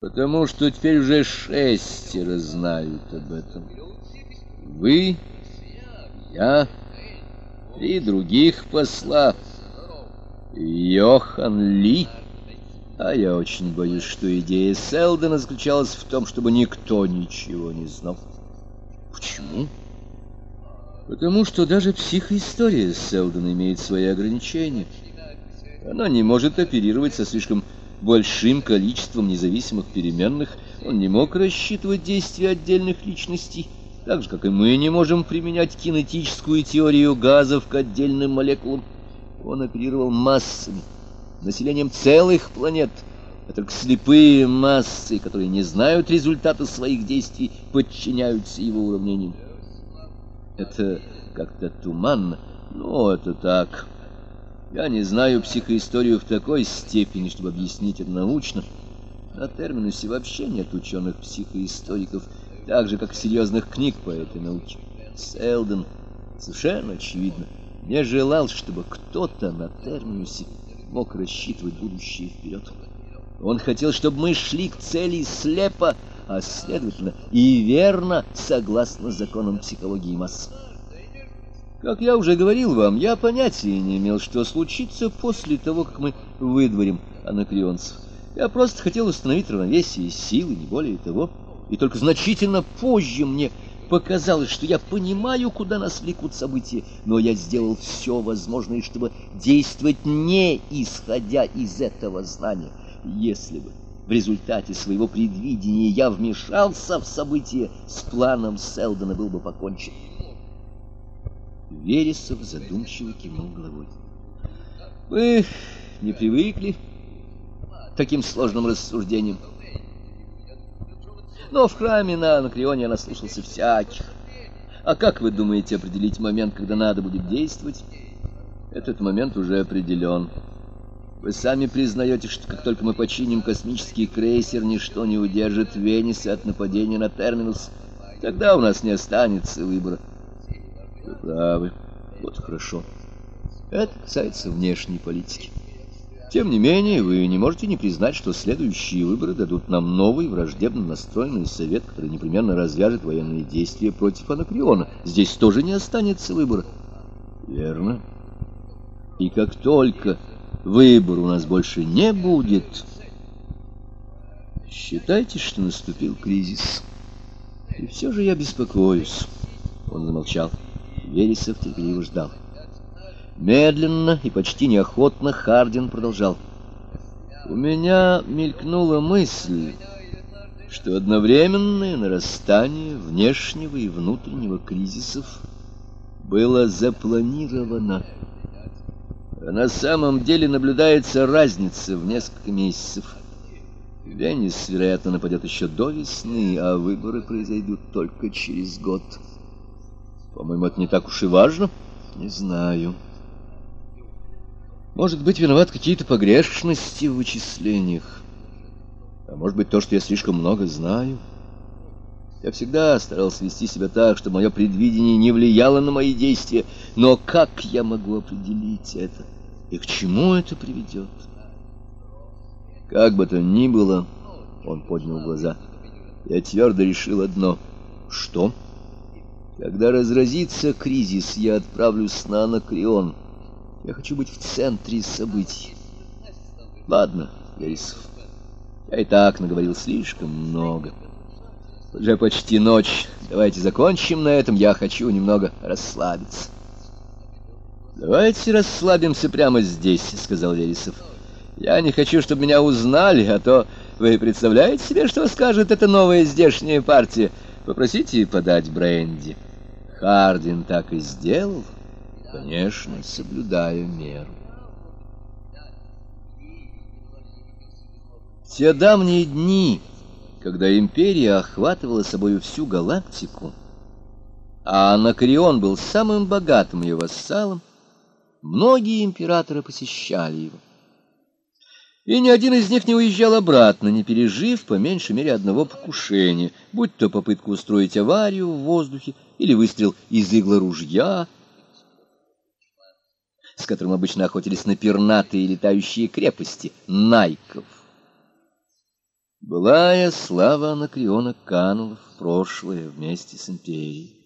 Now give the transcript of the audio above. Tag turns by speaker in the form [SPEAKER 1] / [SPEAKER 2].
[SPEAKER 1] Потому что теперь уже шестеро знают об этом. Вы, я, три других посла, Йохан Ли. А я очень боюсь, что идея Селдона заключалась в том, чтобы никто ничего не знал. Почему? Потому что даже психоистория Селдона имеет свои ограничения. Она не может оперировать со слишком большим количеством независимых переменных, он не мог рассчитывать действия отдельных личностей, так же, как и мы не можем применять кинетическую теорию газов к отдельным молекулам. Он оперировал массами, населением целых планет, а только слепые массы, которые не знают результата своих действий, подчиняются его уравнениям. Это как-то туманно, но это так. Я не знаю психоисторию в такой степени, чтобы объяснить это научно. На терминусе вообще нет ученых-психоисториков, так же, как серьезных книг по этой науке. Селдон, совершенно очевидно, не желал, чтобы кто-то на терминусе мог рассчитывать будущее вперед. Он хотел, чтобы мы шли к цели слепо, а следовательно и верно, согласно законам психологии масс. Как я уже говорил вам, я понятия не имел, что случится после того, как мы выдворим анакреонцев. Я просто хотел установить равновесие силы, не более того. И только значительно позже мне показалось, что я понимаю, куда нас влекут события, но я сделал все возможное, чтобы действовать не исходя из этого знания. Если бы в результате своего предвидения я вмешался в события, с планом Селдона был бы покончен. Вересов задумчиво кивнул головой. «Мы не привыкли к таким сложным рассуждениям. Но в храме на Анакреоне я наслушался всяких. А как вы думаете определить момент, когда надо будет действовать? Этот момент уже определен. Вы сами признаете, что как только мы починим космический крейсер, ничто не удержит Венеса от нападения на Терминус. Тогда у нас не останется выбора. Вы правы. Вот хорошо. Это касается внешней политики. Тем не менее, вы не можете не признать, что следующие выборы дадут нам новый враждебно настроенный совет, который непременно развяжет военные действия против Анакреона. Здесь тоже не останется выбора. Верно. И как только выбор у нас больше не будет, считайте, что наступил кризис. И все же я беспокоюсь. Он замолчал. Вересов терпеливо ждал. Медленно и почти неохотно Хардин продолжал. «У меня мелькнула мысль, что одновременное нарастание внешнего и внутреннего кризисов было запланировано. А на самом деле наблюдается разница в несколько месяцев. Венес, вероятно, нападет еще до весны, а выборы произойдут только через год». По-моему, это не так уж и важно. Не знаю. Может быть, виноват какие-то погрешности в вычислениях. А может быть, то, что я слишком много знаю. Я всегда старался вести себя так, чтобы мое предвидение не влияло на мои действия. Но как я могу определить это? И к чему это приведет? Как бы то ни было, он поднял глаза. Я твердо решил одно. Что? Что? Когда разразится кризис, я отправлюсь на Анакреон. Я хочу быть в центре событий. Ладно, Вересов, я и так наговорил слишком много. Уже почти ночь. Давайте закончим на этом. Я хочу немного расслабиться. «Давайте расслабимся прямо здесь», — сказал Вересов. «Я не хочу, чтобы меня узнали, а то вы представляете себе, что скажет эта новая здешняя партия? Попросите подать бренди». Хардин так и сделал, конечно, соблюдая меру. те давние дни, когда империя охватывала собою всю галактику, а Анакреон был самым богатым ее вассалом, многие императоры посещали его. И ни один из них не уезжал обратно, не пережив по меньшей мере одного покушения, будь то попытка устроить аварию в воздухе или выстрел из игла ружья, с которым обычно охотились на пернатые летающие крепости, найков. Былая слава Анакреона канула в прошлое вместе с империей.